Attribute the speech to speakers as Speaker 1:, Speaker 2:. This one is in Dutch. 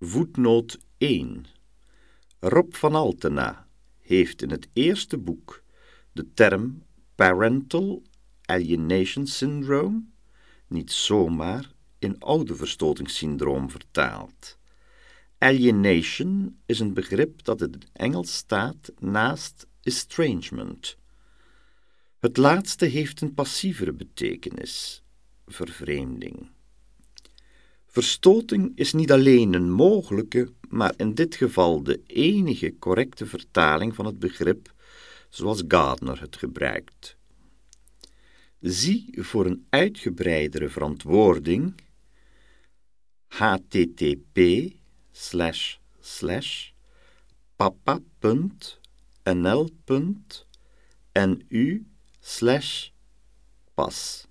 Speaker 1: Voetnoot 1. Rob van Altena heeft in het eerste boek de term parental alienation syndrome niet zomaar in ouderverstotingssyndroom vertaald. Alienation is een begrip dat in het Engels staat naast estrangement. Het laatste heeft een passievere betekenis, vervreemding. Verstoting is niet alleen een mogelijke, maar in dit geval de enige correcte vertaling van het begrip, zoals Gardner het gebruikt. Zie voor een uitgebreidere verantwoording http slash slash papa.nl.nu slash pas